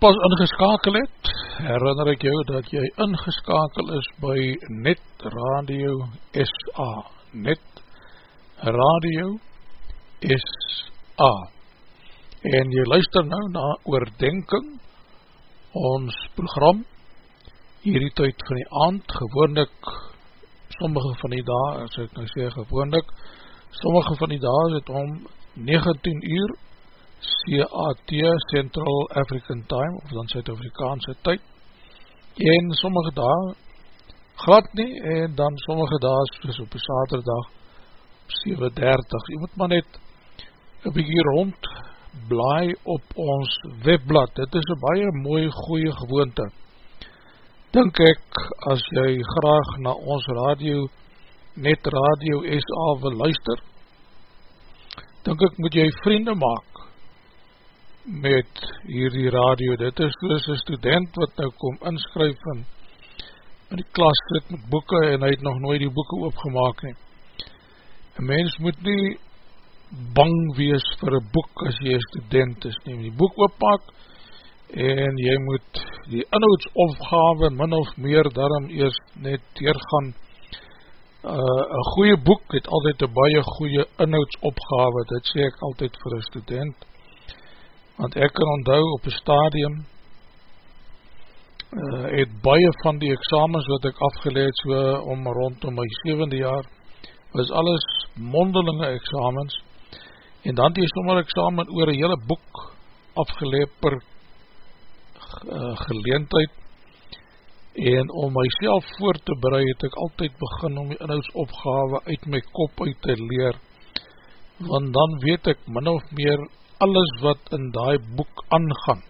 pas ingeskakel het, herinner ek jou dat jy ingeskakel is by Net Radio SA. Net Radio SA. En jy luister nou na oordenking, ons program, hierdie tyd van die aand, gewoonlik, sommige van die dae, as ek nou sê gewoonlik, sommige van die dae is het om 19 uur, CAT, Central African Time, of dan Suid-Afrikaanse tyd, en sommige dae glad nie, en dan sommige dae, soos op die saterdag, op 7.30, jy moet maar net een bykie rond blaai op ons webblad, dit is een baie mooi goeie gewoonte, dink ek, as jy graag na ons radio, net radio SA wil luister, dink ek moet jy vriende maak, met hierdie radio, dit is soos een student wat nou kom inskryf in, in die klas sit met boeken en hy het nog nooit die boeken opgemaak nie. Een mens moet nie bang wees vir een boek as jy een student is, neem die boek opmaak en jy moet die inhoudsopgave min of meer daarom eers net deurgaan. Uh, een goeie boek het altyd een baie goeie inhoudsopgave, dit sê ek altyd vir een student, want ek kan onthou op een stadium uh, het baie van die examens wat ek afgeleid so om rondom my 7de jaar was alles mondelinge examens. En dan die sommer examen oor een hele boek afgeleid per uh, geleentheid. En om myself voor te bereid het ek altyd begin om die inhoudsopgave uit my kop uit te leer. Want dan weet ek min of meer alles wat in die boek aangaan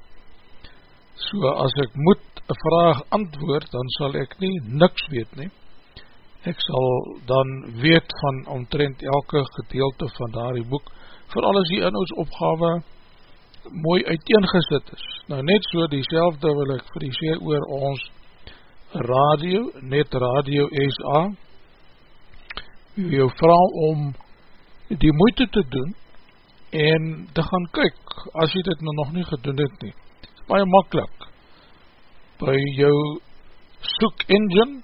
So as ek moet een vraag antwoord, dan sal ek nie niks weet nie. Ek sal dan weet van omtrent elke gedeelte van daar die boek, vir alles die inhoudsopgave mooi uiteengesit is. Nou net so die selfde wil ek vir die sê oor ons radio, net radio SA, jou vraag om die moeite te doen en te gaan kyk, as jy dit nou nog nie gedoen het nie. Is baie makkelijk. By jou soek engine,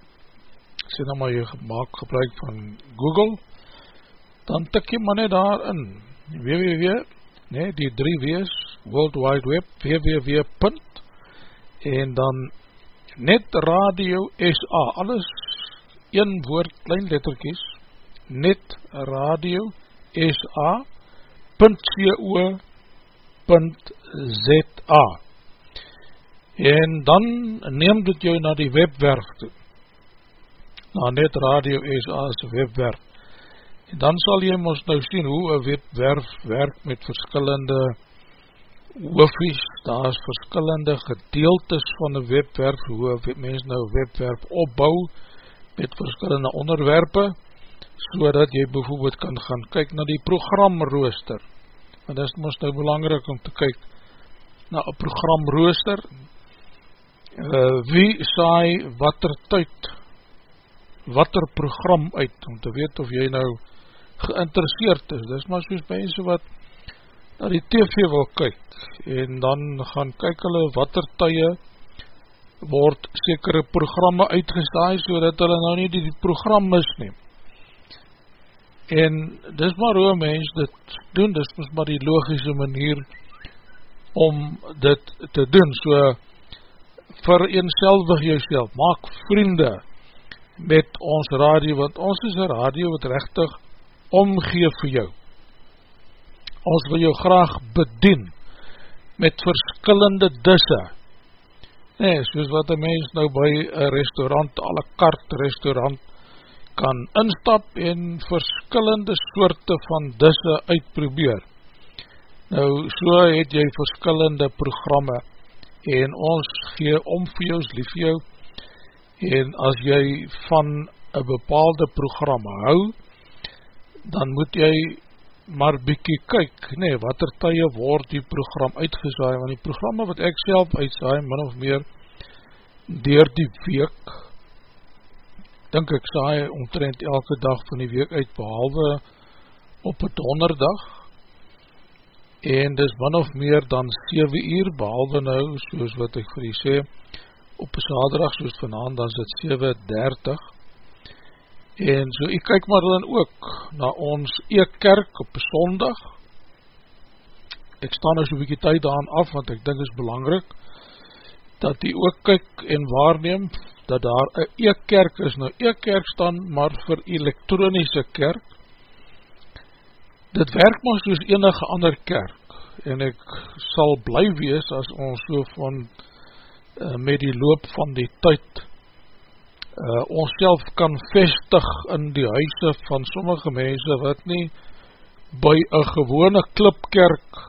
sê nou maar jy gemaakt gebruik van Google, dan tik jy maar net daar in, www, nee, die drie wees, World Wide Web, www. en dan net radio SA, alles een woord, klein letterkies, net radio SA, .co.za en dan neem dit jou na die webwerf toe. Na net Radio SA's webwerf. En dan sal jy ons nou sien hoe een webwerf werk met verskillende hoofies, daar is verskillende gedeeltes van een webwerf hoe mens nou webwerf opbou met verskillende onderwerpe so dat jy bijvoorbeeld kan gaan kyk na die programrooster. Want dit is ons nou belangrijk om te kyk na een programrooster. Uh, wie saai wat er tyd wat er program uit om te weet of jy nou geïnteresseerd is, dit is maar soos mense wat na die tv wil kyk en dan gaan kyk hulle wat er tye word sekere programme uitgestaai so dat hulle nou nie die, die program misneem en dis maar hoe mens dit doen, dis maar die logische manier om dit te doen, so vereenselvig jyself, maak vriende met ons radio, want ons is een radio wat rechtig omgeef vir jou. Ons wil jou graag bedien met verskillende disse. Nee, soos wat een mens nou by een restaurant, alle kart restaurant, kan instap en verskillende soorte van disse uitprobeer. Nou, so het jy verskillende programme en ons gee om vir jou, lief vir jou, en as jy van een bepaalde programme hou, dan moet jy maar bykie kyk, nee, wat er tye word die program uitgesaai, want die programme wat ek self uitsaai, min of meer, dier die week, dink ek saai omtrent elke dag van die week uit behalwe op het donderdag. En dis min of meer dan 7 uur behalwe nou soos wat ek vir die sê op saterdag soos vanavond dan is het 7.30 en so ek kyk maar dan ook na ons e-kerk op sondag. Ek sta nou so'n bykie tyd aan af want ek dink is belangrijk dat die ook kyk en waarneem dat daar een e-kerk is, nou e-kerk staan maar vir elektronische kerk, dit werk maar soos enige ander kerk, en ek sal bly wees as ons so van, uh, met die loop van die tyd, uh, ons self kan vestig in die huise van sommige mense wat nie by een gewone klipkerk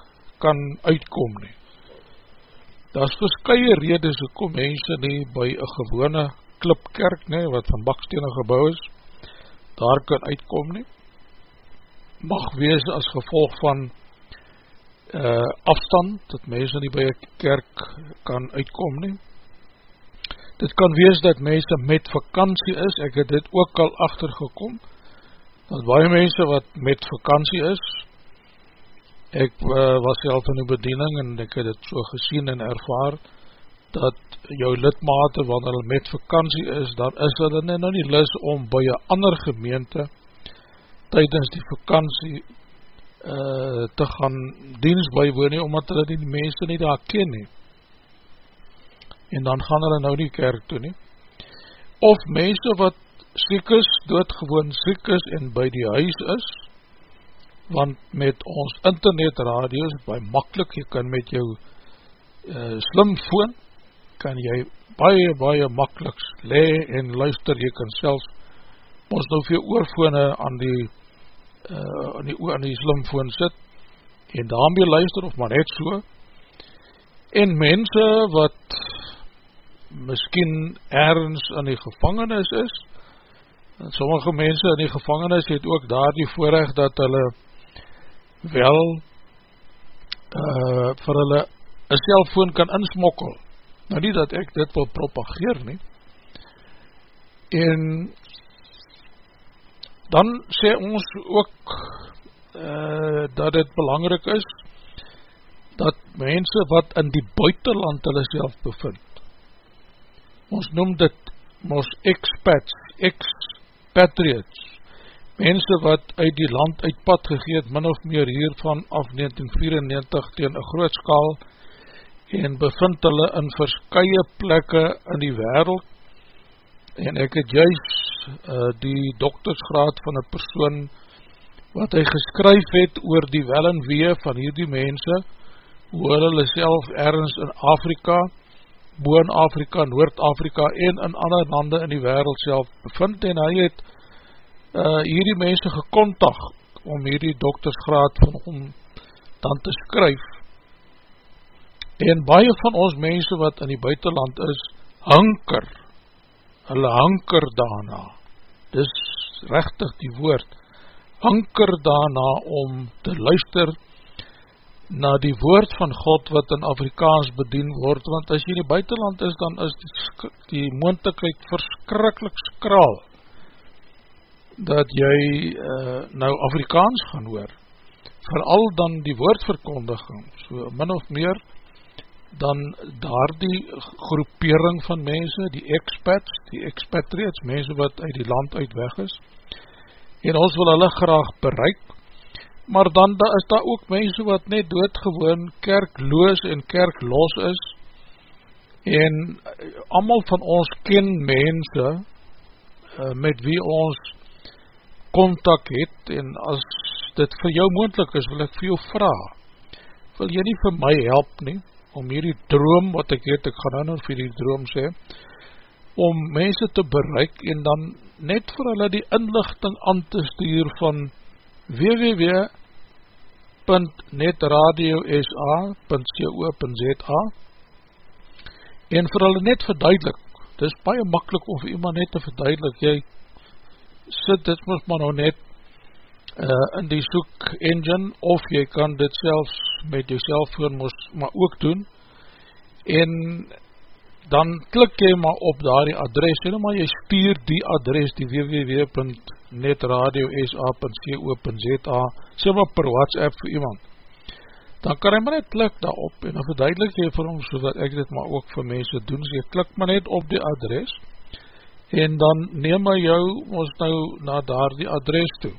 kan uitkom nie. Daar is verskye redes hoekom mense nie by een gewone klipkerk nie, wat van bakstenen gebouw is, daar kan uitkom nie. Mag wees as gevolg van uh, afstand, dat mense nie by een kerk kan uitkom nie. Dit kan wees dat mense met vakantie is, ek het dit ook al achtergekom, dat baie mense wat met vakantie is, ek uh, was self in die bediening en ek het het so gesien en ervaar dat jou lidmate wanneer hulle met vakantie is, dan is hulle nie, nou nie lis om by een ander gemeente tydens die vakantie uh, te gaan dienst bywoon nie, omdat hulle die mense nie daar ken nie. En dan gaan hulle nou die kerk toe nie. Of mense wat siek is, doodgewoon siek is en by die huis is want met ons internet radio is baie makkelijk, jy kan met jou uh, slimfoon, kan jy baie, baie makkelijk le en luister, jy kan selfs ons nou veel oorfone aan die, uh, aan die, aan die slimfoon sit, en daarmee luister, of maar net so, en mense wat miskien ergens in die gevangenis is, en sommige mense in die gevangenis het ook daar die voorrecht dat hulle wel uh, vir hulle een cellfoon kan insmokkel. Nou nie dat ek dit wil propageer nie. En dan sê ons ook uh, dat het belangrijk is dat mense wat in die buitenland hulle self bevind, ons noem dit ons expats, expatriates, mense wat uit die land uit pad gegeet, min of meer hiervan af 1994 tegen een groot skaal, en bevind hulle in verskye plekke in die wereld, en ek het juist uh, die doktersgraad van een persoon, wat hy geskryf het oor die wel en wee van hierdie mense, hoe hulle self ergens in Afrika, boon Afrika, Noord-Afrika en in ander lande in die wereld self bevind en hy het uh, hierdie mense gekontak om hierdie doktersgraad van hom dan te skryf. En baie van ons mense wat in die buitenland is, hanker. Hulle hanker daarna. Dis rechtig die woord. Hanker daarna om te luister na die woord van God wat in Afrikaans bedien word, want as jy in die buitenland is, dan is die, die moontekheid verskrikkelijk skraal, dat jy uh, nou Afrikaans gaan hoor, vooral dan die woordverkondiging, so min of meer, dan daar die groepering van mense, die expats, die expatriates, mense wat uit die land uit weg is, en ons wil hulle graag bereik, maar dan da is daar ook mense wat net doodgewoon kerkloos en kerklos is en eh, amal van ons ken mense uh, met wie ons contact het en as dit vir jou moendlik is wil ek vir jou vraag wil jy nie vir my help nie om hierdie droom wat ek het, ek gaan nou nou vir die droom sê om mense te bereik en dan net vir hulle die inlichting aan te stuur van www.netradiosa.co.za en vir hulle net verduidelik, dit is baie makkelijk om vir iemand net te verduidelik, jy sit dit moest maar nou net uh, in die soek engine, of jy kan dit selfs met jou cellfoon moest maar ook doen, en dan klik jy maar op daar die adres, en maar jy stuur die adres, die www.netradiosa.co.za netradio.sa.co.za sê maar per WhatsApp vir iemand. Dan kan hy maar net klik daarop en dan verduidelik jy vir hom so dat ek dit maar ook vir mense doen, so jy klik maar net op die adres en dan neem hy jou ons nou na daar die adres toe.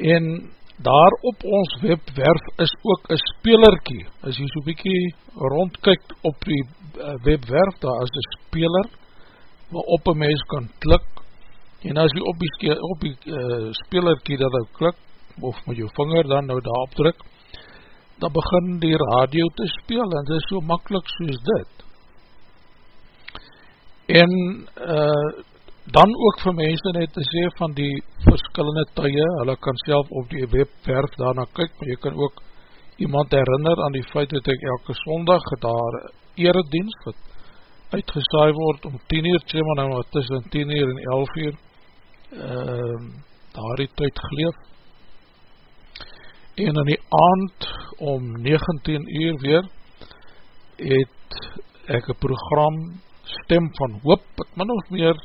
En daar op ons webwerf is ook een spelerkie, as jy so bykie rondkyk op die eh, webwerf, daar is een speler waarop een mens kan klik. En as jy op die, op die uh, spelerkie dat nou klik, of met jou vinger dan nou daarop druk, dan begin die radio te speel, en dit is so makkelijk soos dit. En uh, dan ook vir mense net te sê van die verskillende tye, hulle kan self op die webwerf daarna kyk, maar jy kan ook iemand herinner aan die feit dat ek elke sondag daar eredienst, wat uitgesaai word om 10 uur, sê maar nou tussen 10 uur en 11 uur, uh, daar die tyd geleef. En in die aand om 19 uur weer het ek een program stem van hoop, wat min of meer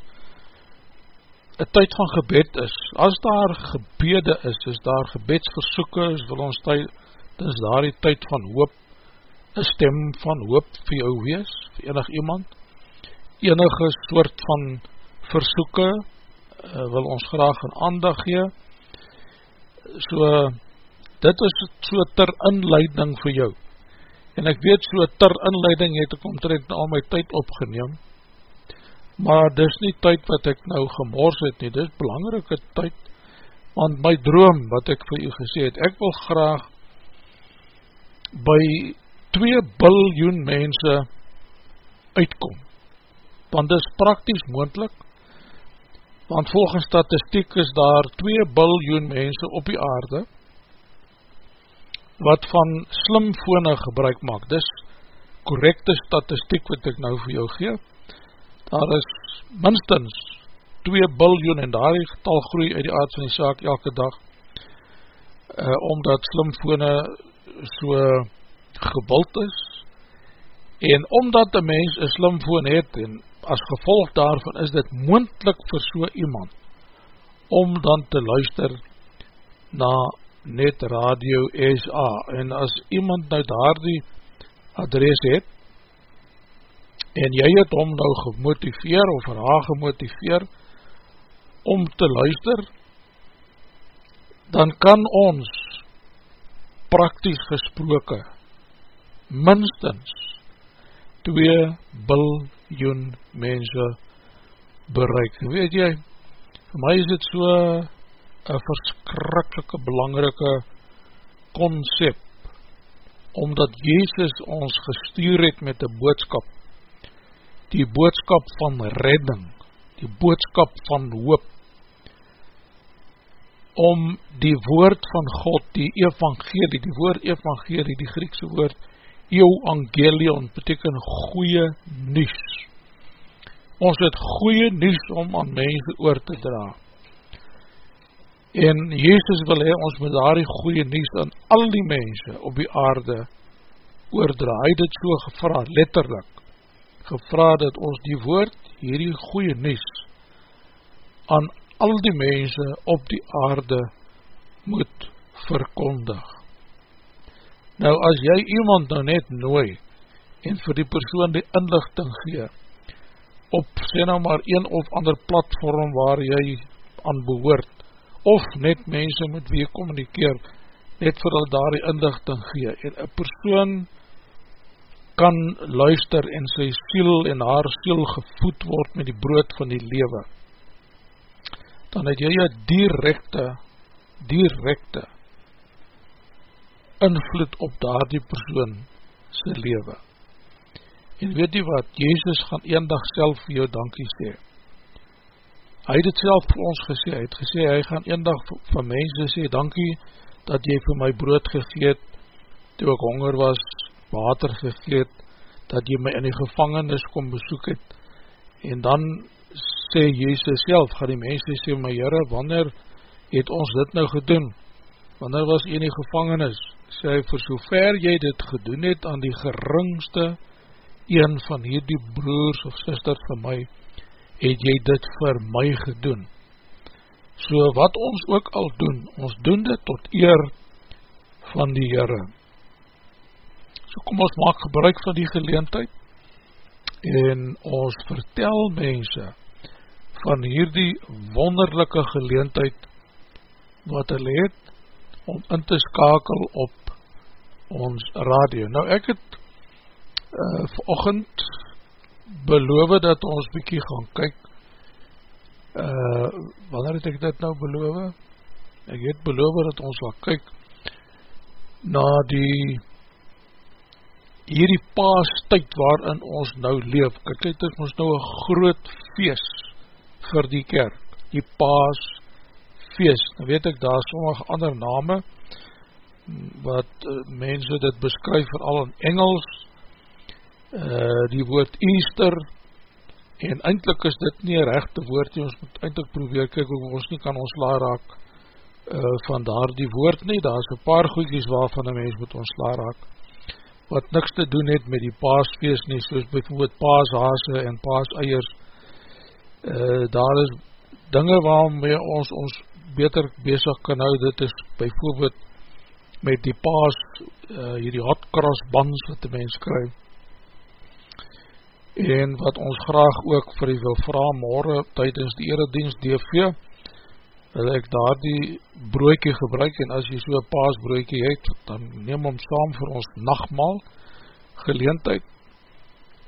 een tyd van gebed is as daar gebede is, is daar gebedsversoeken is, wil ons tyd, dis daar die tyd van hoop een stem van hoop vir jou wees, vir enig iemand enige soort van versoeken uh, wil ons graag een aandag gee. So, dit is so ter inleiding vir jou. En ek weet so ter inleiding het ek omtrent al my tyd opgeneem, maar dis nie tyd wat ek nou gemors het nie, dis belangrike tyd, want my droom wat ek vir u gesê het, ek wil graag by 2 biljoen mense uitkom, want dis praktisch moendlik, want volgens statistiek is daar 2 biljoen mense op die aarde wat van slimfone gebruik maak, dis correcte statistiek wat ek nou vir jou gee, daar is minstens 2 biljoen en daar die getal groei uit die aard van die saak elke dag, uh, omdat slimfone so gebuld is, en omdat die mens een slimfoon het, en as gevolg daarvan is dit moendlik vir so iemand, om dan te luister na net radio SA, en as iemand nou daar die adres het, en jy het om nou gemotiveer of haar gemotiveer om te luister, dan kan ons praktisch gesproke minstens 2 biljoen mense bereik. Weet jy, vir my is dit so een verskrikkelike belangrike concept, omdat Jezus ons gestuur het met die boodskap, die boodskap van redding, die boodskap van hoop, om die woord van God, die evangelie, die woord evangelie, die Griekse woord, evangelion, beteken goeie nies. Ons het goeie nies om aan mense oor te dra. En Jezus wil hee, ons met daar die goeie nies aan al die mense op die aarde oordra. Hy het so gevra, letterlik, gevra dat ons die woord, hierdie goeie nies, aan al die mense op die aarde moet verkondig. Nou as jy iemand nou net nooi en vir die persoon die inlichting gee op sê nou maar een of ander platform waar jy aan behoort of net mense met wie jy communikeer net vir al daar die inlichting gee en een persoon kan luister en sy siel en haar siel gevoed word met die brood van die lewe dan het jy een directe, directe invloed op daar die persoon sy lewe. En weet jy wat, Jezus gaan een dag self vir jou dankie sê. Hy het het self vir ons gesê, hy het gesê, hy gaan een dag vir mense sê, dankie dat jy vir my brood gegeet, toe ek honger was, water gegeet, dat jy my in die gevangenis kom besoek het, en dan sê Jezus self, gaan die mense sê, my Heere, wanneer het ons dit nou gedoen? Wanneer was jy in die gevangenis? Sê hy, vir so ver jy dit gedoen het aan die geringste een van hierdie broers of sisters van my, het jy dit vir my gedoen. So wat ons ook al doen, ons doen dit tot eer van die Heere. So kom ons maak gebruik van die geleentheid en ons vertel mense van hierdie wonderlijke geleentheid wat hy het om in te skakel op ons radio. Nou ek het uh, verochend beloof dat ons bykie gaan kyk uh, wanneer het ek dit nou beloof? Ek het beloof dat ons gaan kyk na die hierdie paas tyd waarin ons nou leef. Dit is ons nou een groot feest vir die kerk, die paas feest, nou weet ek daar sommige ander name, wat uh, mense dit beskryf vooral in Engels, uh, die woord Easter, en eindelijk is dit nie rechte woord, ons moet eindelijk probeer kyk hoe ons nie kan ons laar raak uh, van daar die woord nie, daar is een paar goedjes waarvan een mens moet ons laar raak, wat niks te doen het met die paasfeest nie, soos bijvoorbeeld paashase en paaseiers, uh, daar is dinge waarmee ons ons beter bezig kan hou, dit is bijvoorbeeld met die paas, uh, hierdie hotcross bands wat die mens krijg, en wat ons graag ook vir die wil vraag morgen tydens die eredienst DV, dat ek daar die broekie gebruik, en as jy so een paasbroekie het, dan neem hom saam vir ons nachtmaal, geleentheid,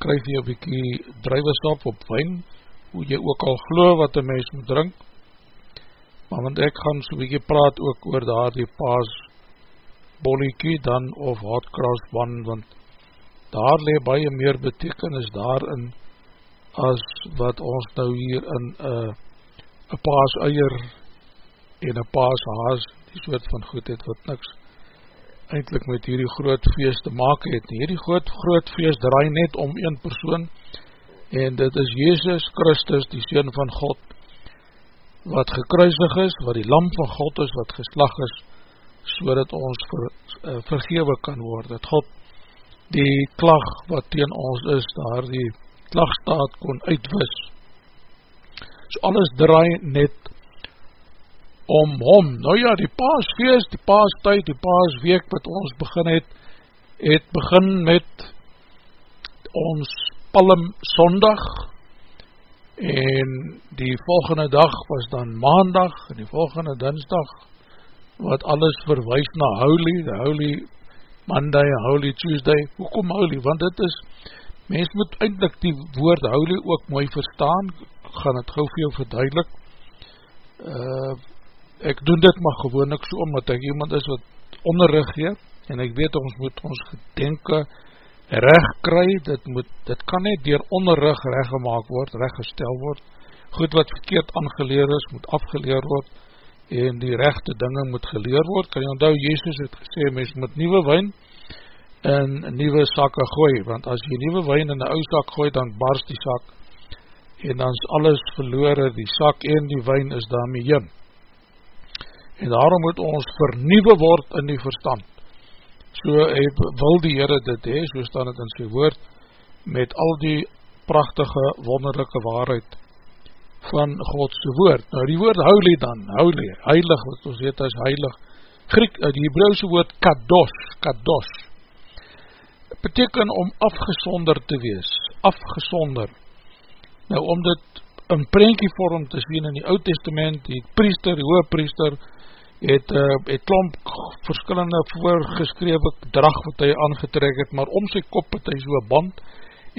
krijg jy een bykie drijwesap op wijn, hoe jy ook al glo wat een mens moet drink, maar want ek gaan so'n bykie praat ook oor daar die paas bolliekie dan of hot cross one, want daar le baie meer betekenis daarin as wat ons nou hier in een uh, paas eier en een paas haas, die soort van goed het wat niks eindelijk met hierdie groot feest te maak het. Hierdie groot, groot feest draai net om een persoon en dit is Jezus Christus, die Seen van God, wat gekruisig is, wat die lam van God is, wat geslag is, so dat ons ver, uh, vergewe kan word, dat God die klag wat teen ons is, daar die klagstaat kon uitwis. So alles draai net om hom. Nou ja, die paasfeest, die paastuid, die paasweek wat ons begin het, het begin met ons palm sondag en die volgende dag was dan maandag en die volgende dinsdag wat alles verwijs na Holy, the Holy Monday, Holy Tuesday. Hoekom Holy? Want dit is, mens moet eindelijk die woord Holy ook mooi verstaan, gaan het gauw vir jou verduidelik. Uh, ek doen dit maar gewoon ek so, omdat ek iemand is wat onderrug gee, en ek weet ons moet ons gedenke recht kry, dit, moet, dit kan net dier onderrug recht gemaakt word, recht gestel word, goed wat verkeerd aangeleer is, moet afgeleer word, en die rechte dinge moet geleer word, kan jy onthou, Jezus het gesê, mens moet nieuwe wijn in nieuwe sakke gooi, want as jy nieuwe wijn in die oude sak gooi, dan barst die sak, en dan is alles verloor, die sak en die wijn is daarmee jyn, en daarom moet ons vernieuwe word in die verstand. So het, wil die Heere dit hee, so staan het in sy woord, met al die prachtige, wonderlijke waarheid van Godse woord. Nou die woord holy dan, holy, heilig, wat ons weet as heilig, Griek, eh, die Hebrauwse woord kados, kados, beteken om afgesonder te wees, afgesonder. Nou om dit in prentjievorm te sien in die oud testament, die priester, die hoogpriester, het, uh, het klomp verskillende voorgeskrewe drag wat hy aangetrek het, maar om sy kop het hy so'n band,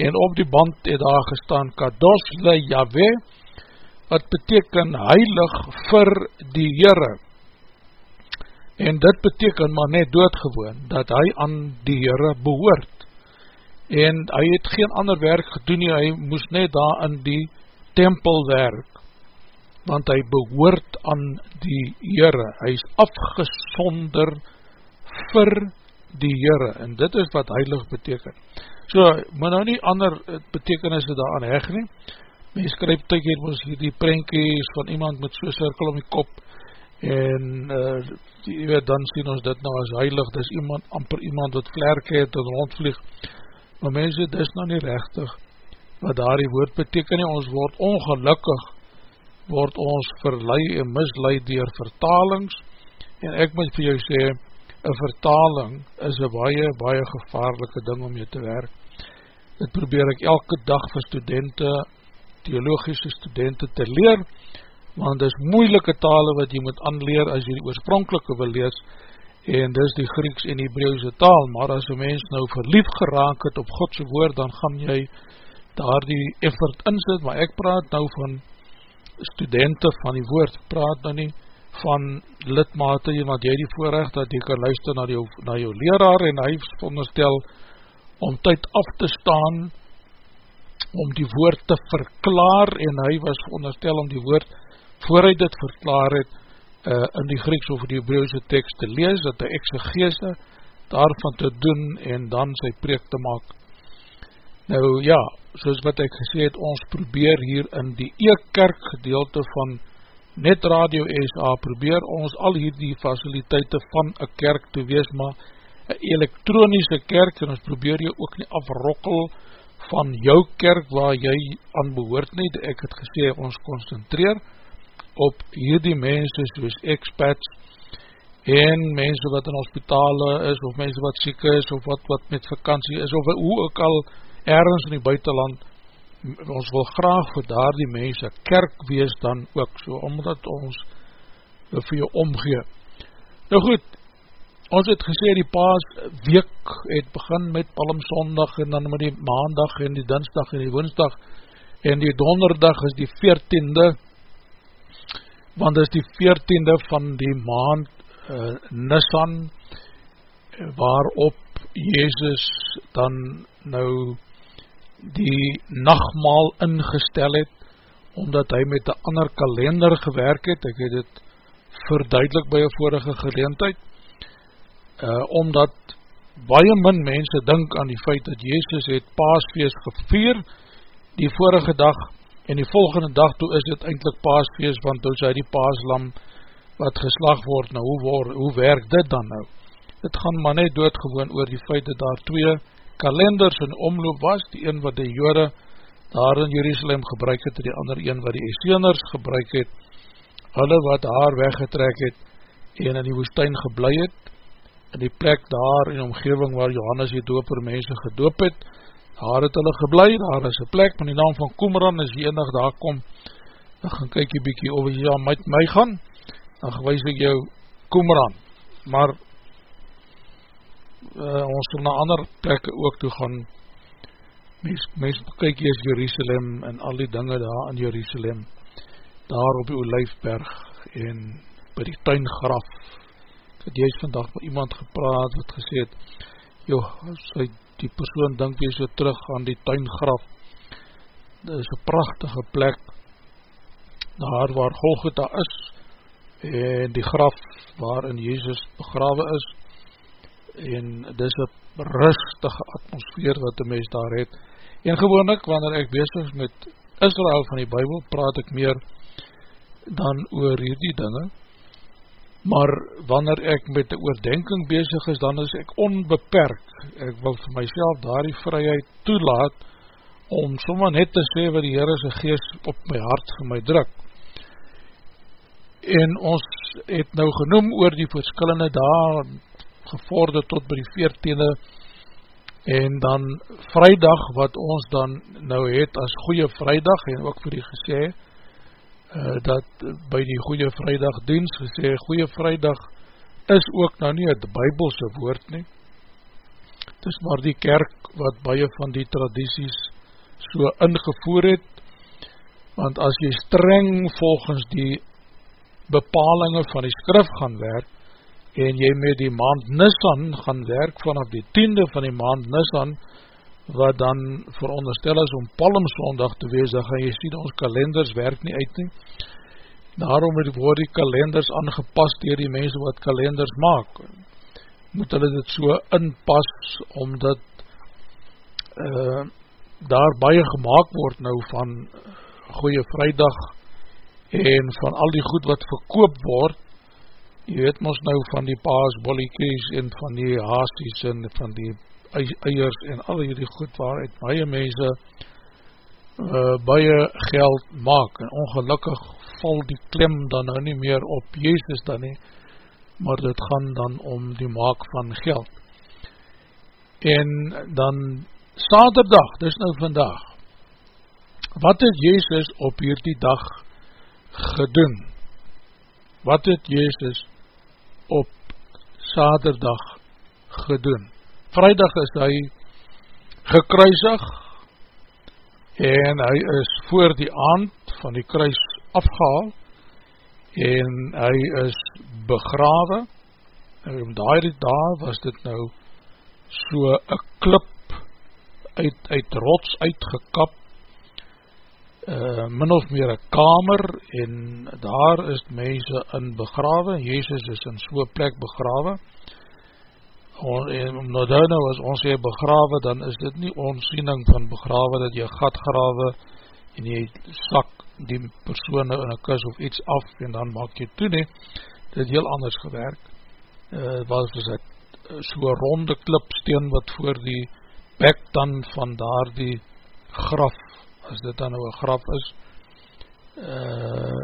en op die band het daar gestaan, Kados le Yahweh, wat beteken heilig vir die Heere, en dit beteken maar net doodgewoon, dat hy aan die Heere behoort, en hy het geen ander werk gedoen nie, hy moes net daar in die tempel werk, want hy behoort aan die Heere, hy is afgesonder vir die Heere, en dit is wat heilig beteken. So, moet nou nie ander betekenisse daar aan heg nie, mens skryf tyk hier ons hier die prenkies van iemand met so cirkel om die kop, en uh, die, weet, dan sien ons dit nou as heilig, dis iemand, amper iemand wat vlerke het en rondvlieg, maar mense, dit is nou nie rechtig, wat daar die woord beteken nie, ons word ongelukkig word ons verlei en mislei dier vertalings. En ek moet vir jou sê een vertaling is een baie, baie gevaarlike ding om jy te werk. Dit probeer ek elke dag vir studenten theologische studenten te leer want dit is moeilike tale wat jy moet aanleer as jy die oorspronkelike wil lees en dit is die Grieks en Hebreeuwse taal. Maar as een mens nou verlief geraak het op Godse woord dan gaan jy daar die effort inzit maar ek praat nou van studenten van die woord, praat nou nie van lidmate, want jy die voorrecht dat jy kan luister na jou, na jou leraar en hy veronderstel om tyd af te staan om die woord te verklaar en hy was veronderstel om die woord voor hy dit verklaar het uh, in die Grieks of die Hebreeuwse tekst te lees, dat hy exegese daarvan te doen en dan sy preek te maak. Nou ja, soos wat ek gesê het, ons probeer hier in die e-kerk gedeelte van Net Radio SA, probeer ons al hier die faciliteite van een kerk te wees, maar een elektronische kerk, en ons probeer jy ook nie afrokkel van jou kerk waar jy aan behoort nie, ek het gesê, ons concentreer op hierdie mense soos expats, en mense wat in hospitale is, of mense wat siek is, of wat, wat met vakantie is, of hoe ook al ergens in die buitenland, ons wil graag vir daar die mense kerk wees dan ook, so omdat ons vir jou omgee. Nou goed, ons het gesê die paas week het begin met palmsondag en dan met die maandag en die dinsdag en die woensdag. En die donderdag is die veertiende want is die veertiende van die maand uh, Nissan waarop Jezus dan nou die nachtmaal ingestel het, omdat hy met een ander kalender gewerk het, ek het het verduidelik by een vorige geleentheid, uh, omdat baie min mense dink aan die feit dat Jezus het paasfeest gevier die vorige dag en die volgende dag toe is dit eindelijk paasfeest want toe is hy die paaslam wat geslag word, nou hoe, word, hoe werk dit dan nou? Dit gaan maar net doodgewoon oor die feit dat daar twee kalenders in omloop was, die een wat die jode daar in Jerusalem gebruik het, en die ander een wat die Esseners gebruik het, hulle wat daar weggetrek het, en in die woestijn geblei het, in die plek daar in die omgeving waar Johannes die doper mense gedoop het, daar het hulle geblei, daar is een plek, met die naam van Koemeran, as jy enig daar kom, dan gaan kyk jy bykie of jy aan met my gaan, dan gewys ek jou Koemeran, maar uh, ons sal na ander plekke ook toe gaan, mens, mens kyk jy is Jerusalem, en al die dinge daar in Jerusalem, daar op die Olijfberg, en by die tuingraf, ek het juist vandag met iemand gepraat, wat gesê het, joh, sy die persoon denk jy so terug aan die tuingraf, dit is een prachtige plek, daar waar Golgotha is, en die graf waarin Jezus begrawe is, en dit is een rustige atmosfeer wat die mens daar het, en gewoonlik, wanneer ek bezig met Israel van die Bijbel, praat ek meer dan oor hierdie dinge, maar wanneer ek met die oordenking bezig is, dan is ek onbeperk, ek wil vir myself daar die vryheid toelaat, om sommer net te sê wat die Heerse geest op my hart vir my druk. En ons het nou genoem oor die verskillende daar, gevorde tot by die 14e, en dan vrydag wat ons dan nou het as goeie vrydag, en ook vir die gesê, dat by die Goeie Vrijdag dienst gesê, Goeie Vrijdag is ook nou nie het bybelse woord nie, het is maar die kerk wat baie van die tradities so ingevoer het, want as jy streng volgens die bepalingen van die skrif gaan werk, en jy met die maand Nisan gaan werk vanaf die tiende van die maand Nisan, wat dan veronderstel is om Palmsondag te wees, dan gaan jy sien, ons kalenders werk nie uit nie. Daarom het word die kalenders aangepast dier die mense wat kalenders maak. Moet hulle dit so inpas, omdat uh, daar baie gemaakt word nou van Goeie Vrijdag en van al die goed wat verkoop word, jy weet ons nou van die paas, bolliekies en van die haasties en van die eiers en al die goed waaruit baie mense uh, baie geld maak. En ongelukkig val die klem dan nou nie meer op Jezus dan nie maar dit gaan dan om die maak van geld. En dan saterdag, dis nou vandag wat het Jezus op hierdie dag gedoen? Wat het Jezus op saterdag gedoen vrijdag is hy gekruisig en hy is voor die aand van die kruis afgehaal en hy is begrawe. En om daar daar was dit nou so een klip uit, uit rots uitgekap uh, min of meer een kamer en daar is mense in begrawe. Jezus is in so'n plek begrawe en om nou daar nou as ons hier begrawe, dan is dit nie onsiening van begrawe, dat jy gat grawe, en jy sak die persoon nou in een kus of iets af, en dan maak jy toe nie, dit het heel anders gewerk, uh, was dus het so ronde klipsteen, wat voor die bek dan van daar die graf, as dit dan nou een graf is, uh,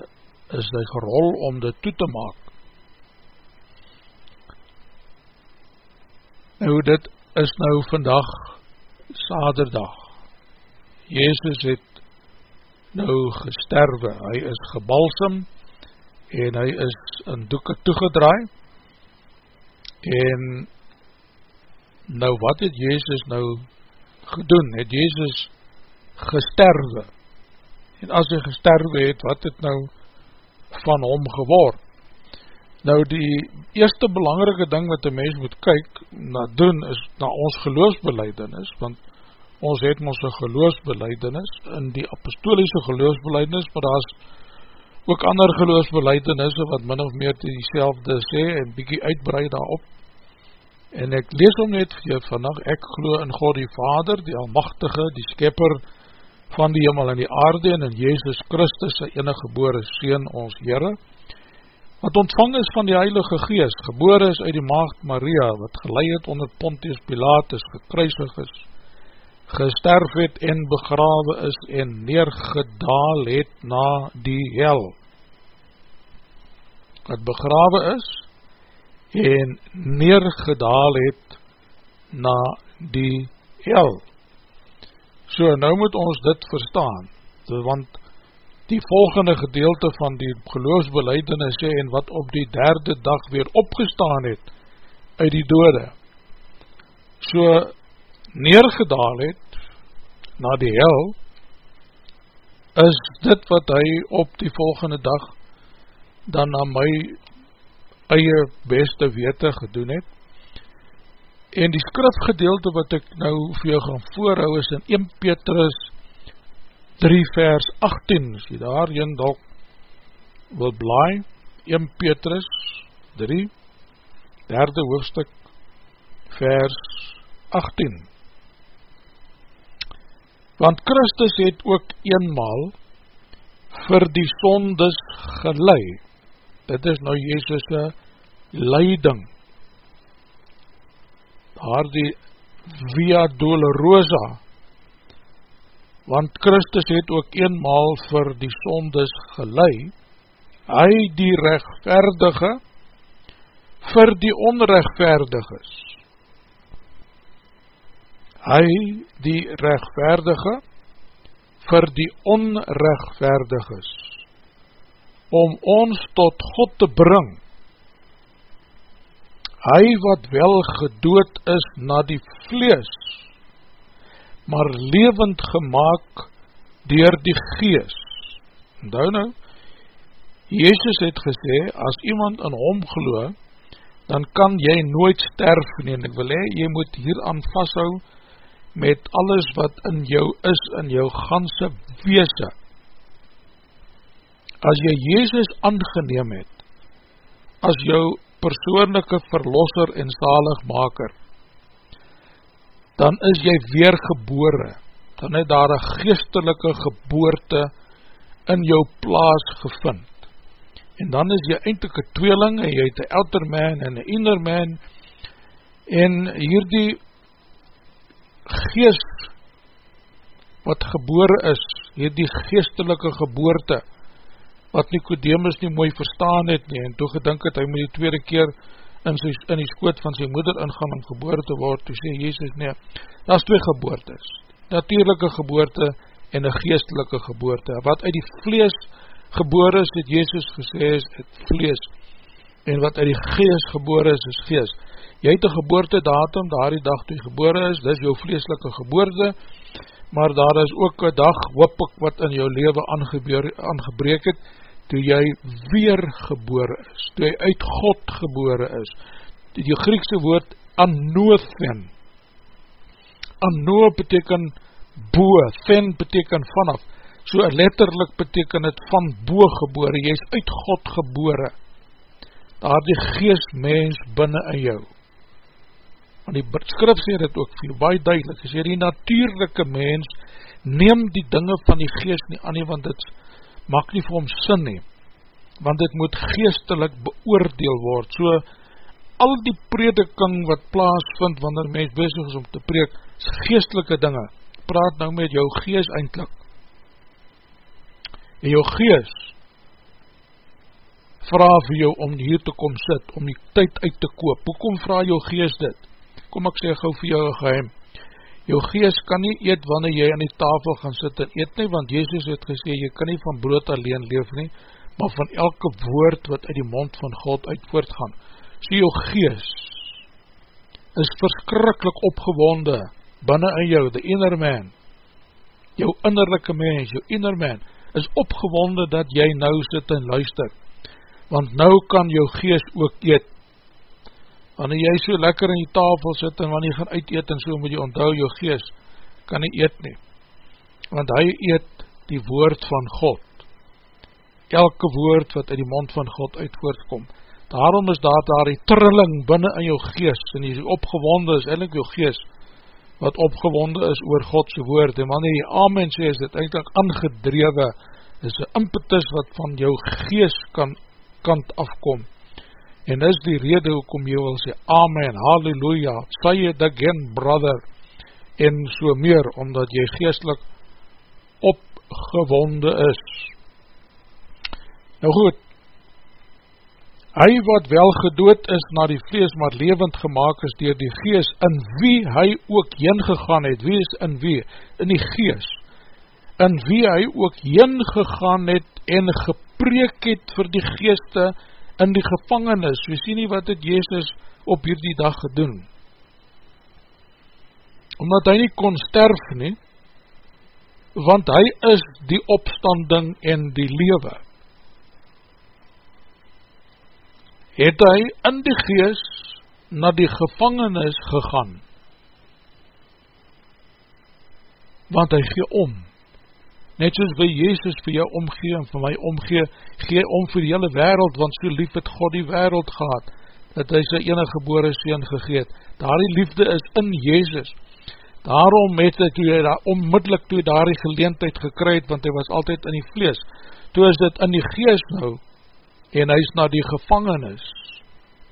is die gerol om dit toe te maak, Nou dit is nou vandag saterdag. Jezus het nou gesterwe. Hy is gebalsem en hy is in doeken toegedraai. En nou wat het Jezus nou gedoen? Het Jezus gesterwe? En as hy gesterwe het, wat het nou van hom geword? Nou die eerste belangrike ding wat die mens moet kyk na doen is na ons geloofsbeleidings, want ons het ons geloofsbeleidings in die apostoliese geloofsbeleidings, maar daar is ook ander geloofsbeleidings wat min of meer die selfde sê en bykie uitbreid daarop. En ek lees om net vir jou vannacht, ek glo in God die Vader, die Almachtige, die Skepper van die Himmel en die Aarde en in Jezus Christus, sy enige gebore Seen, ons Heere, wat ontvang is van die Heilige Geest, gebore is uit die Maagd Maria, wat geleid het onder Pontius Pilatus, gekruisig is, gesterf het en begrawe is en neergedaal het na die hel. Wat begrawe is, en neergedaal het na die hel. So, nou moet ons dit verstaan, want die volgende gedeelte van die geloofsbeleidene sê, en wat op die derde dag weer opgestaan het uit die dode, so neergedaal het na die hel, is dit wat hy op die volgende dag dan na my eie beste wete gedoen het. En die skrifgedeelte wat ek nou vir jou gaan voorhou is in 1 Petrus 3 vers 18, as jy daar jyn dalk wil blaai, 1 Petrus 3, derde hoofdstuk vers 18. Want Christus het ook eenmaal vir die sondes geleid, dit is nou Jezus' leiding, daar die Via Dolorosa, want Christus het ook eenmaal vir die sondes gelei, hy die rechtverdige vir die onrechtverdiges. Hy die rechtverdige vir die onrechtverdiges om ons tot God te bring. Hy wat wel gedood is na die vlees, maar levend gemaakt dier die gees. Ndou nou, Jezus het gesê, as iemand in hom geloo, dan kan jy nooit sterf nie, en ek wil hee, jy moet hieraan vasthou met alles wat in jou is, in jou ganse weese, as jy Jezus aangeneem het, as jou persoonlijke verlosser en zaligmaker, dan is jy weergebore, dan het daar een geestelike geboorte in jou plaas gevind. En dan is jy eindelijk een tweeling, en jy het een elder man en een inner man, en hierdie geest wat gebore is, hierdie geestelike geboorte, wat Nicodemus nie mooi verstaan het nie, en toe gedink het, hy moet die tweede keer in, sy, in die skoot van sy moeder ingaan om geboorte te word, toe sê Jezus, nee, dat is twee geboortes, natuurlijke geboorte en een geestelike geboorte, wat uit die vlees geboor is, het Jezus gesê is, het vlees, en wat uit die geest geboor is, is geest. Jy het een geboorte datum, daar die dag toe geboor is, dis jou vleeslike geboorte, maar daar is ook een dag, hoop ek, wat in jou leven aangebreek het, toe jy weer gebore is, toe jy uit God gebore is, die, Griekse woord anothen, ano beteken boe, fen beteken vanaf, so letterlik beteken het van boe gebore, jy is uit God gebore, daar die geest mens binnen in jou, want die skrif sê dit ook vir jou, baie duidelik, sê die natuurlijke mens, neem die dinge van die geest nie aan nie, want dit maak nie vir hom sin nie, want dit moet geestelik beoordeel word, so al die prediking wat plaas vind, wanneer mens bezig is om te preek, is geestelike dinge, praat nou met jou geest eindelijk, en jou geest, vraag vir jou om hier te kom sit, om die tyd uit te koop, hoekom vraag jou geest dit? Kom ek sê gauw vir jou geheim, jou geest kan nie eet wanneer jy aan die tafel gaan sit en eet nie, want Jezus het gesê, jy kan nie van brood alleen leef nie, maar van elke woord wat uit die mond van God uit voortgaan. So jou geest is verskrikkelijk opgewonde binnen in jou, the inner man, jou innerlijke mens, jou inner man, is opgewonde dat jy nou sit en luister, want nou kan jou geest ook eet, wanneer jy so lekker in die tafel sit en wanneer jy gaan uit eet en so moet jy onthou jou gees, kan hy eet nie. Want hy eet die woord van God. Elke woord wat uit die mond van God uitvoortkom, Daarom is daar daar die trilling binnen in jou gees, en die opgewonde is eindelijk jou gees, wat opgewonde is oor Godse woord, en wanneer jy amen sê, is dit eindelijk aangedrewe, is die impetus wat van jou gees kan kant afkom, en is die rede hoekom jy wil sê, amen, halleluja, say it again brother, en so meer, omdat jy geestelik opgewonde is. Nou goed, hy wat wel gedood is na die vlees, maar levend gemaakt is dier die gees, in wie hy ook heen gegaan het, wie is in wie? In die gees, in wie hy ook heen gegaan het en gepreek het vir die geeste in die gevangenis, we sien nie wat het Jezus op hierdie dag gedoen, omdat hy nie kon sterf nie, want hy is die opstanding en die lewe. Het hy in die gees na die gevangenis gegaan, want hy gee om, net soos by Jezus vir jou omgee en vir my omgee, gee om vir die hele wereld, want so lief het God die wereld gehad, dat hy sy enige gebore sien gegeet, daar die liefde is in Jezus, Daarom het hy toe hy daar onmiddellik toe daar die geleentheid gekry het, want hy was altyd in die vlees. Toe is dit in die geest nou, en hy is na die gevangenis,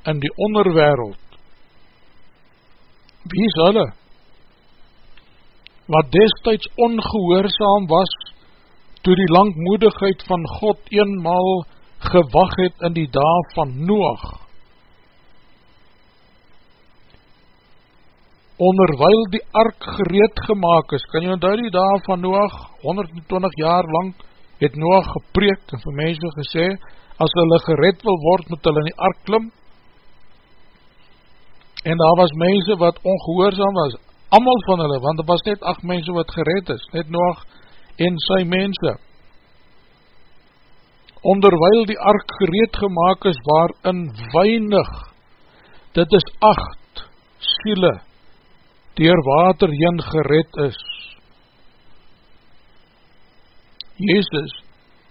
in die onderwereld. Wie is hulle? Wat destijds ongehoorzaam was, toe die langmoedigheid van God eenmaal gewag het in die dag van Noach, onderwijl die ark gereed gemaakt is, kan jy onthou die dag van Noach, 120 jaar lang, het Noach gepreek en vir mense gesê, as hulle gered wil word, moet hulle in die ark klim, en daar was mense wat ongehoorzaam was, amal van hulle, want er was net acht mense wat gered is, net Noach en sy mense, onderwijl die ark gereed gemaakt is, waarin weinig, dit is acht siele, dier water heen gered is. Jezus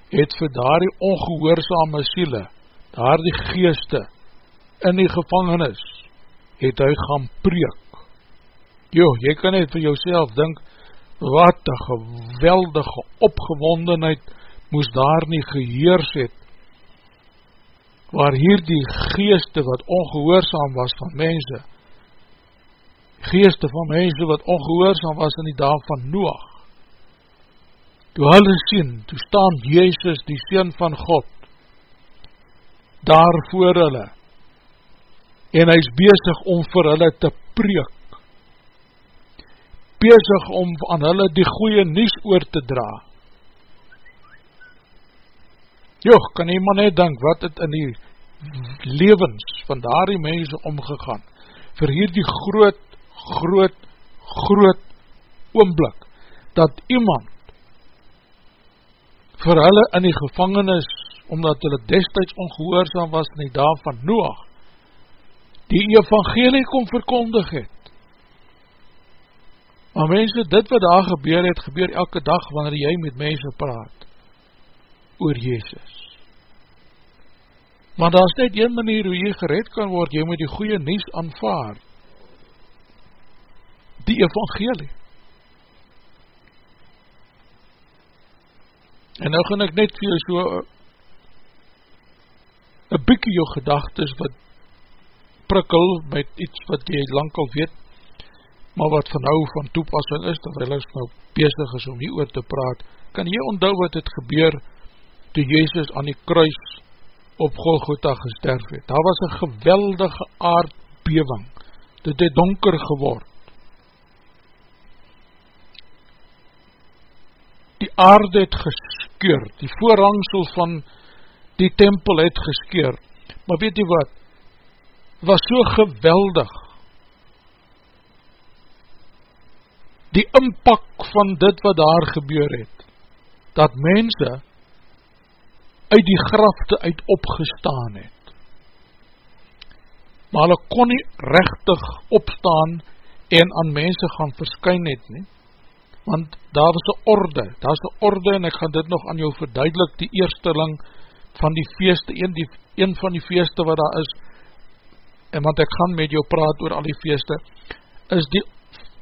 het vir daar die ongehoorzame siele, daar die geeste, in die gevangenis, het hy gaan preek. Jo, jy kan net vir jouself dink, wat een geweldige opgewondenheid moes daar nie geheers het, waar hier die geeste wat ongehoorzaam was van mense, geeste van mense wat ongehoorzaam was in die dag van Noach. Toe hulle sien, toe staan Jezus, die Seen van God, daar voor hulle, en hy is bezig om vir hulle te preek, bezig om aan hulle die goeie nies oor te dra. Joh, kan iemand net denk, wat het in die levens van daar die mense omgegaan, vir hier die groot groot, groot oomblik, dat iemand vir hulle in die gevangenis, omdat hulle destijds ongehoorzaam was in die dag van Noach, die evangelie kom verkondig het. Maar mense, dit wat daar gebeur het, gebeur elke dag wanneer jy met mense praat oor Jezus. Maar daar is net een manier hoe jy gered kan word, jy moet die goeie nies aanvaard die evangelie. En nou gaan ek net vir jou so een bykie jou gedagtes wat prikkel met iets wat jy lang al weet, maar wat van nou van toepassing is, terwijl ons nou bezig is om hier oor te praat, kan jy onthou wat het gebeur toe Jezus aan die kruis op Golgotha gesterf het. Daar was een geweldige aardbewing, dit het donker geword, die aarde het geskeur, die voorhangsel van die tempel het geskeur, maar weet jy wat, was so geweldig, die inpak van dit wat daar gebeur het, dat mense uit die grafte uit opgestaan het, maar hulle kon nie rechtig opstaan en aan mense gaan verskyn het nie, want daar was een orde, daar is een orde en ek gaan dit nog aan jou verduidelik, die eersteling van die feeste, een, die, een van die feeste wat daar is, en want ek gaan met jou praat oor al die feeste, is die,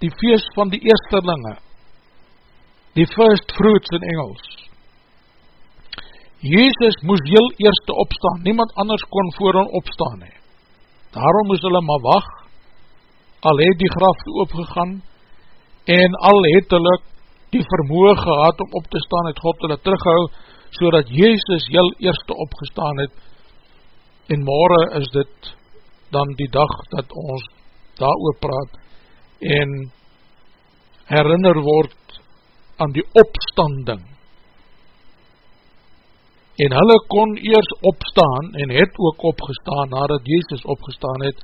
die feest van die eersterlinge, die first fruits in Engels. Jezus moes heel eerste opstaan, niemand anders kon voor hom opstaan he. Daarom moes hulle maar wacht, al het die graf oopgegaan, en al het hulle die vermoe gehad om op te staan, het God hulle terughou, so dat Jezus heel eerste opgestaan het, en morgen is dit dan die dag dat ons daar oor praat, en herinner word aan die opstanding. En hulle kon eers opstaan, en het ook opgestaan, nadat Jezus opgestaan het,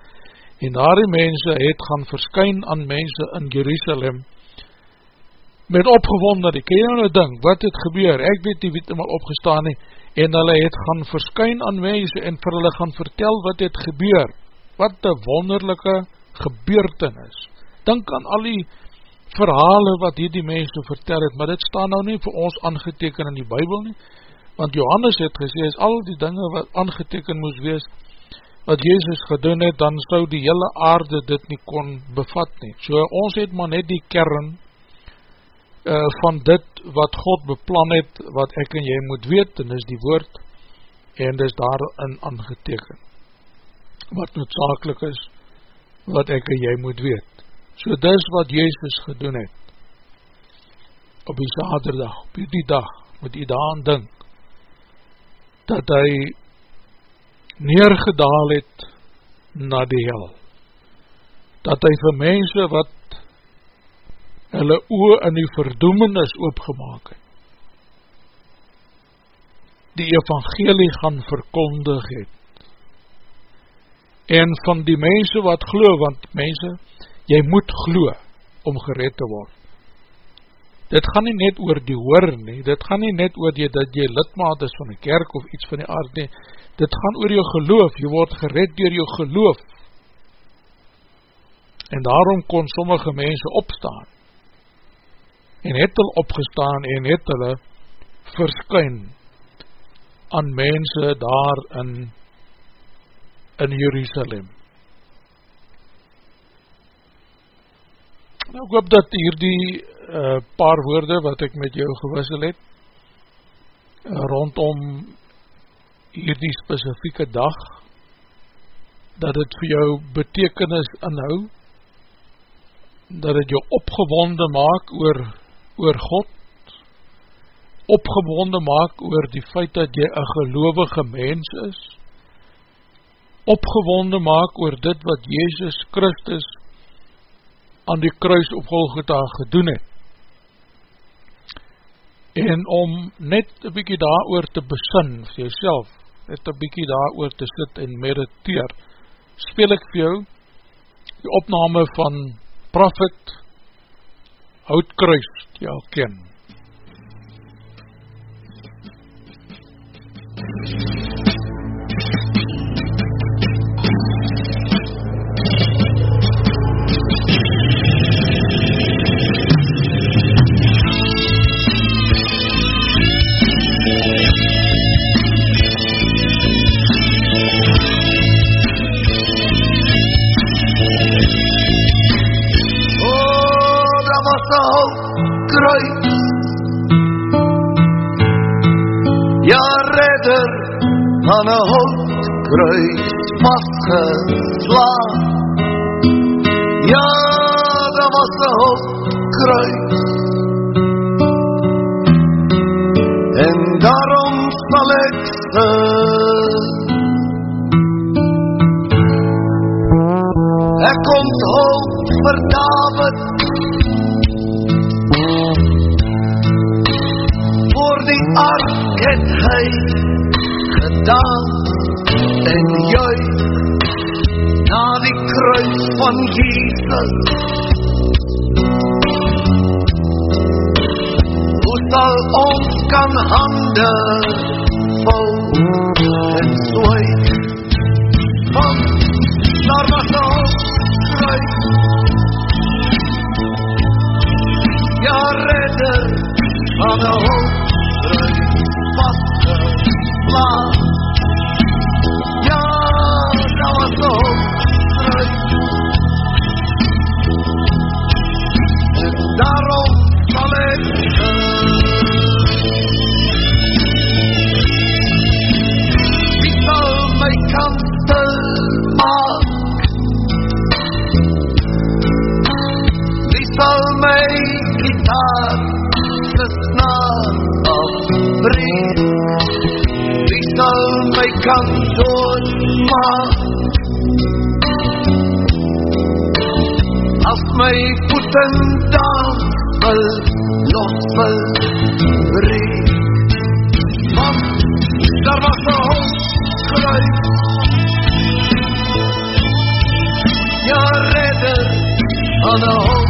en daar die mense het gaan verskyn aan mense in Jerusalem, met opgewonder, ek kan nou ding, wat het gebeur, ek weet nie wie het maar opgestaan nie, en hulle het gaan verskyn aan mense, en vir hulle gaan vertel wat het gebeur, wat die wonderlijke gebeurtenis, dink aan al die verhale wat hier die mense vertel het, maar dit staan nou nie vir ons aangeteken in die bybel nie, want Johannes het gesê, is al die dinge wat aangeteken moes wees, wat Jezus gedoen het, dan sou die hele aarde dit nie kon bevat nie, so ons het maar net die kern, uh, van dit wat God beplan het, wat ek en jy moet weet, en is die woord, en is daarin aangeteken. Wat noodzakelijk is, wat ek en jy moet weet. So dis wat Jezus gedoen het, op die zaterdag, op die dag, moet jy daan dink, dat hy neergedaal het na die hel, dat hy vir mense wat hulle oe in die verdoemenis oopgemaak het. Die evangelie gaan verkondig het. En van die mense wat glo, want mense, jy moet glo om gered te word. Dit gaan nie net oor die hoor nie, dit gaan nie net oor die, dat jy lidmaat is van die kerk of iets van die aard nie, dit gaan oor jou geloof, jy word gered door jou geloof. En daarom kon sommige mense opstaan en het hulle opgestaan en het hulle verskyn aan mense daar in in Jerusalem. Ek hoop dat hier die uh, paar woorde wat ek met jou gewissel het uh, rondom hier die specifieke dag dat het vir jou betekenis inhou dat het jou opgewonde maak oor oor God, opgewonde maak oor die feit dat jy een gelovige mens is, opgewonde maak oor dit wat Jezus Christus aan die kruis op Golgotha gedoen het. En om net een bykie daar oor te besin vir jyself, net een bykie daar oor te sit en mediteer, speel ek vir jou die opname van Prophet Houtkruis jou ken. Aan een hoofdkruis vastgeslaan. Ja, dat was de hoofdkruis. En Hoe sal ons kan hande vol en zwijg van daar was ons kruis. Ja, redder van de hoofdkruis, voeten daar wil nog wil breek Want daar was een hoofdkruis Ja redder aan een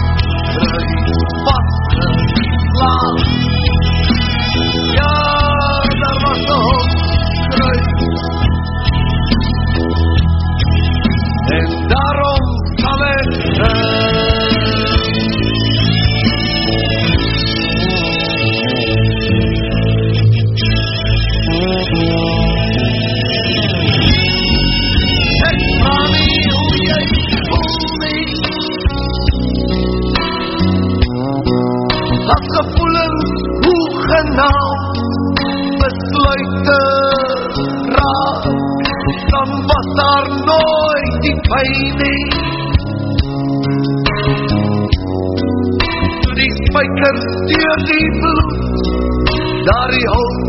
spijker deur die bloed Daar die hoofd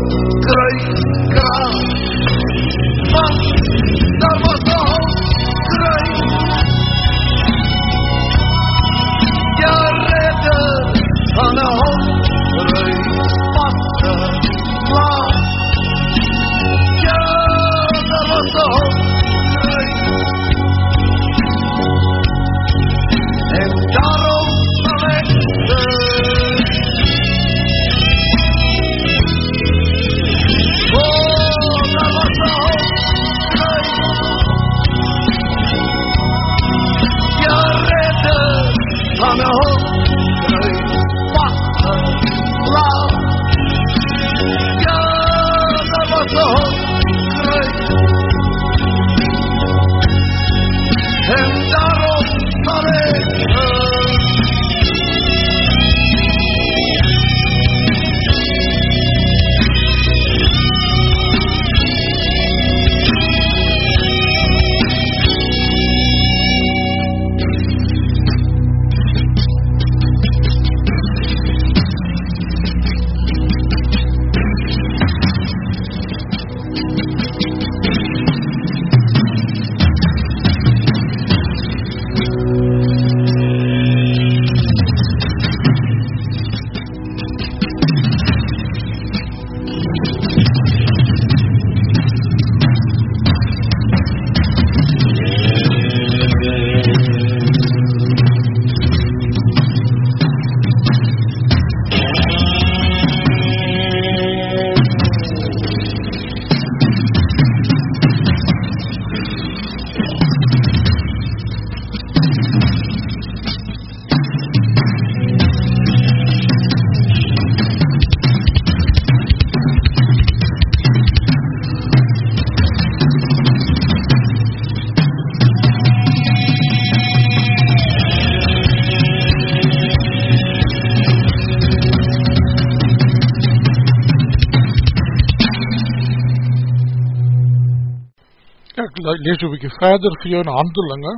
lees een bykie verder vir jou in handelinge,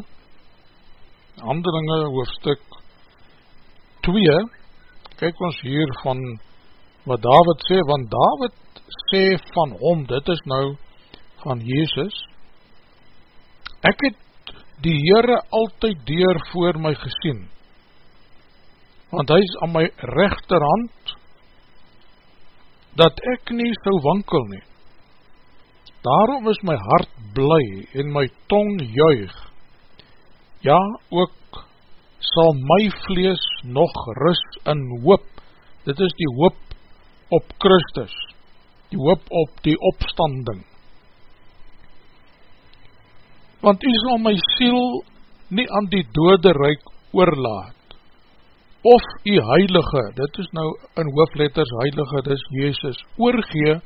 handelinge hoofdstuk 2, kyk ons hier van wat David sê, want David sê van hom, dit is nou van Jezus, ek het die Heere altyd deur voor my gesien, want hy is aan my rechterhand, dat ek nie sou wankel nie. Daarom is my hart bly en my tong juig. Ja, ook sal my vlees nog rus in hoop. Dit is die hoop op Christus, die hoop op die opstanding. Want u sal my siel nie aan die dode reik oorlaat, of u heilige, dit is nou in hoofletters heilige, dit is Jezus, oorgee,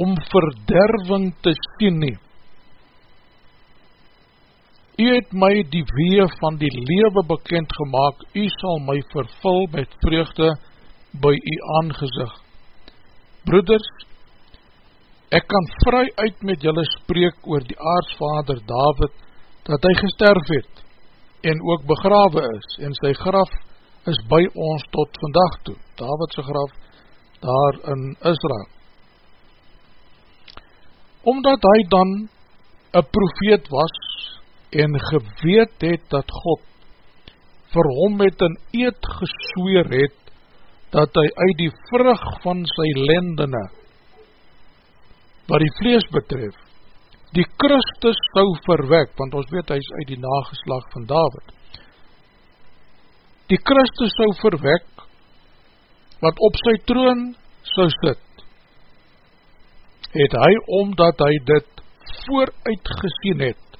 om verderwing te sien nie. U het my die wee van die lewe bekend gemaakt, u sal my vervul met vreugde by u aangezicht. Broeders, ek kan vry uit met julle spreek oor die aardsvader David, dat hy gesterf het, en ook begrawe is, en sy graf is by ons tot vandag toe, Davidse graf daar in Israel. Omdat hy dan een profeet was en geweet het dat God vir hom met een eed gesweer het dat hy uit die vrug van sy lendene wat die vlees betref die Christus sou verwek want ons weet hy is uit die nageslag van David. Die Christus sou verwek wat op sy troon sou sit het hy omdat hy dit vooruit gesien het,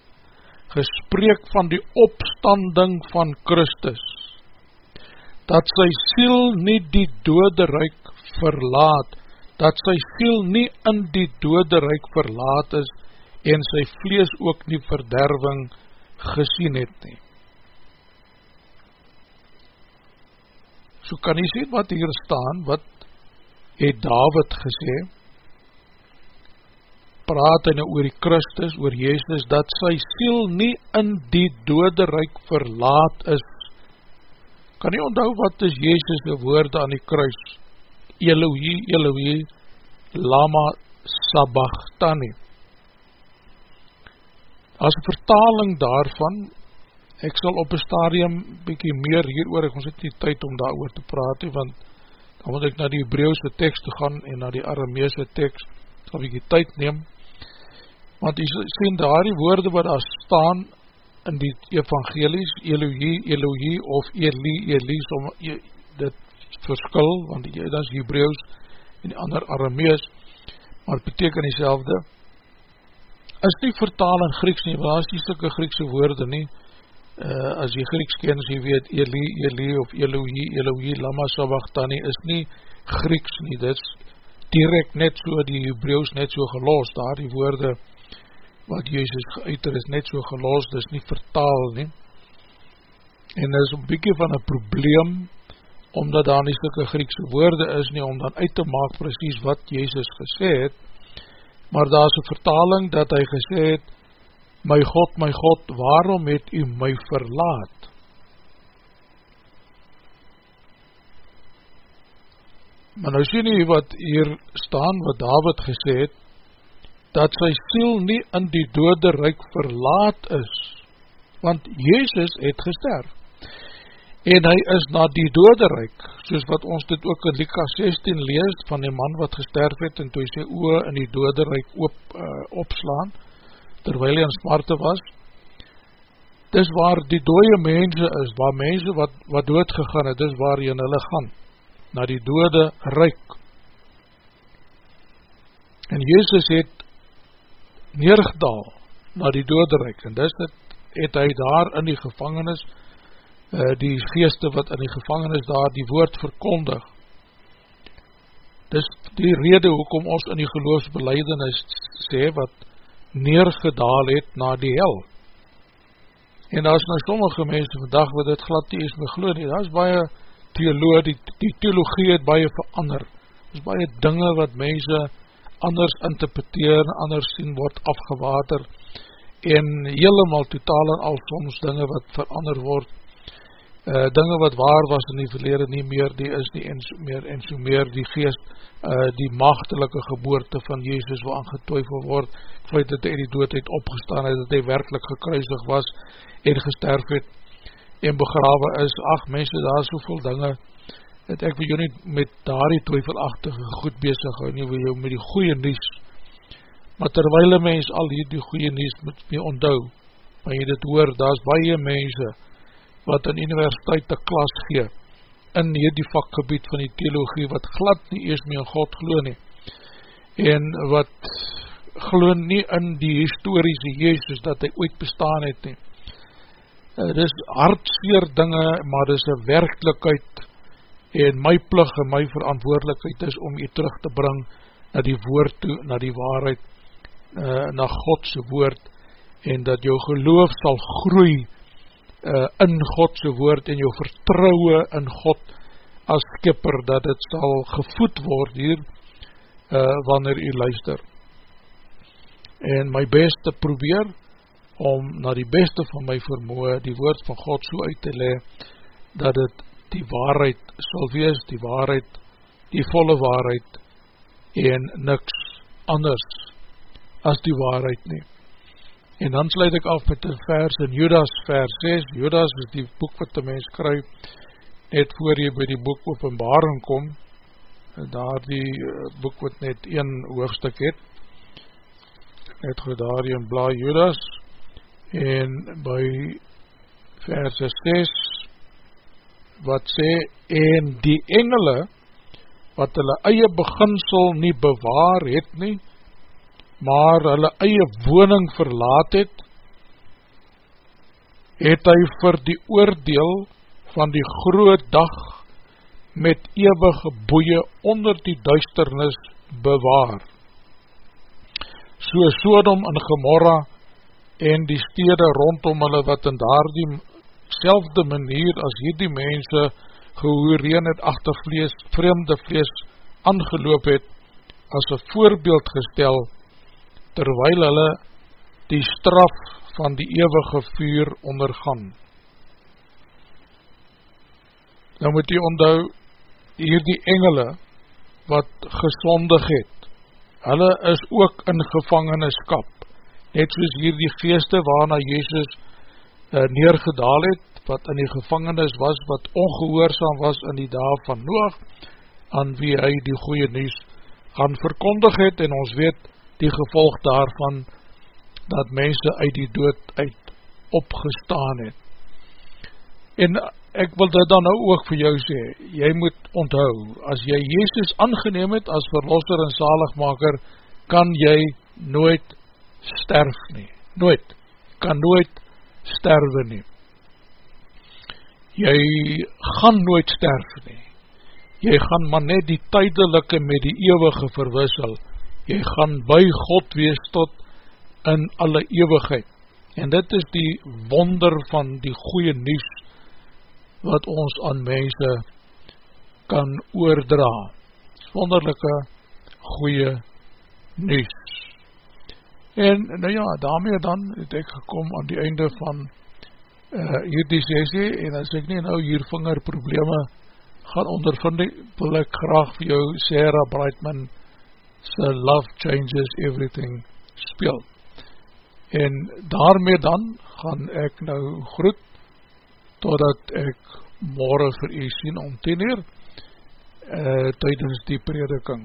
gespreek van die opstanding van Christus, dat sy siel nie die dode reik verlaat, dat sy siel nie in die dode reik verlaat is, en sy vlees ook nie verderwing gesien het nie. So kan jy sê wat hier staan, wat het David gesê, praat hy nou oor die Christus, oor Jezus, dat sy siel nie in die dode reik verlaat is. Kan nie onthou wat is Jezus die woorde aan die kruis? Elohi, Elohi, lama sabachthani. As vertaling daarvan, ek sal op een stadium bykie meer hier oor, ek ons het nie tyd om daar te praat, want dan moet ek na die Hebrauwse tekst te gaan en na die Arameese tekst, sal bykie tyd neem, want jy sien daar die woorde wat daar staan in die evangelies, Elohi, Elohi of Eli, Eli, som, dit verskil, want die, dat is Hebrews en die ander Aramees, maar het beteken die selfde, is nie vertaal in Grieks nie, is die stikke Griekse woorde nie, uh, as jy Grieks ken, as jy weet, Eli, Eli of Elohi, Elohi, Lama Sabachtani, is nie Grieks nie, dit is direct net so, die Hebrews net so gelos, daar die woorde, wat Jezus geuiter is net so gelos, dis nie vertaal nie, en dis een bykie van een probleem, omdat daar nie stikke Griekse woorde is nie, om dan uit te maak precies wat Jezus gesê het, maar daar is een vertaling dat hy gesê het, my God, my God, waarom het u my verlaat? Maar nou sien nie wat hier staan, wat David gesê het, dat sy siel nie in die dode reik verlaat is, want Jezus het gesterf, en hy is na die dode reik, soos wat ons dit ook in Lika 16 lees, van die man wat gesterf het, en toe hy sy oe in die dode reik op, uh, opslaan, terwijl hy in smarte was, dis waar die dode mense is, waar mense wat, wat dood gegaan het, dis waar hy in hulle gaan, na die dode reik, en Jezus het neergedaal na die doodreik en dis het, het hy daar in die gevangenis uh, die geeste wat in die gevangenis daar die woord verkondig. Dis die rede hoekom ons in die geloofsbeleidenis sê wat neergedaal het na die hel. En daar is nou sommige mense vandag wat dit glad nie is geloof nie, daar is baie theoloog, die, die theologie het baie verander, daar is baie dinge wat mense anders interpreteer en anders sien word afgewater en helemaal totaal en al soms dinge wat verander word. Uh, dinge wat waar was in die verlede nie meer die is nie en so meer en so meer. Die geest uh, die machtelike geboorte van Jezus wat aangetwijfel word. Feit dat hy die doodheid opgestaan het dat hy werkelijk gekruisig was en gesterf het en begrawe is. Ach mense daar soveel dinge dat ek wil jou nie met daar die twyfelachtige goed bezig hou nie, wil jou met die goeie nies, maar terwijl een mens al hier die goeie nies moet mee onthou, maar jy dit hoor, daar is baie mense wat in universiteit te klas gee, in hierdie vakgebied van die theologie, wat glad nie eers mee in God glo nie, en wat glo nie in die historische Jezus, dat hy ooit bestaan het nie, dit is hartseer dinge, maar dit is een werkelijkheid, en my plig en my verantwoordelikheid is om jy terug te bring na die woord toe, na die waarheid, uh, na Godse woord, en dat jou geloof sal groei uh, in Godse woord, en jou vertrouwe in God as skipper, dat het sal gevoed word hier, uh, wanneer jy luister. En my beste probeer, om na die beste van my vermoe, die woord van God so uit te le, dat het die waarheid sal wees, die waarheid, die volle waarheid en niks anders as die waarheid nie. En dan sluit ek af met die vers in Judas vers 6, Judas is die boek wat die mens skryf, net voor jy by die boek openbaring kom, daar die eh, boek wat net een hoofdstuk het, net goed daar in bla Judas, en by vers 6, wat sê, en die engele, wat hulle eie beginsel nie bewaar het nie, maar hulle eie woning verlaat het, het hy vir die oordeel van die groot dag met eeuwige boeie onder die duisternis bewaar. So Sodom en Gomorra en die stede rondom hulle wat in daar die selfde manier as hierdie mense gehooreen het achter vlees, vreemde vlees aangeloop het, as een voorbeeld gestel, terwyl hulle die straf van die eeuwige vuur ondergaan. Nou moet jy onthou, hier die engele, wat gesondig het, hulle is ook in gevangeneskap, net soos hier die geeste waarna Jezus uh, neergedaal het, wat in die gevangenis was, wat ongehoorzaam was in die dag van Noach, aan wie hy die goeie nieuws gaan verkondig het, en ons weet die gevolg daarvan, dat mense uit die dood uit opgestaan het. En ek wil dit dan nou ook vir jou sê, jy moet onthou, as jy Jezus aangeneem het as verlosser en zaligmaker, kan jy nooit sterf nie, nooit, kan nooit sterwe nie. Jy gaan nooit sterf nie, jy gaan maar net die tydelike met die eeuwige verwissel, jy gaan by God wees tot in alle eeuwigheid, en dit is die wonder van die goeie nieuws, wat ons aan mense kan oordra, wonderlijke goeie nieuws. En nou ja, daarmee dan het ek gekom aan die einde van uh, hierdie sessie, en as ek nie nou hier vingerprobleme gaan ondervind, wil ek graag vir jou Sarah Brightman sy Love Changes Everything speel. En daarmee dan gaan ek nou groet, totdat ek morgen vir u sien om 10 uur, uh, tydens die prediking.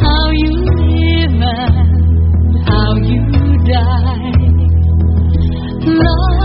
how you live and how you die. Love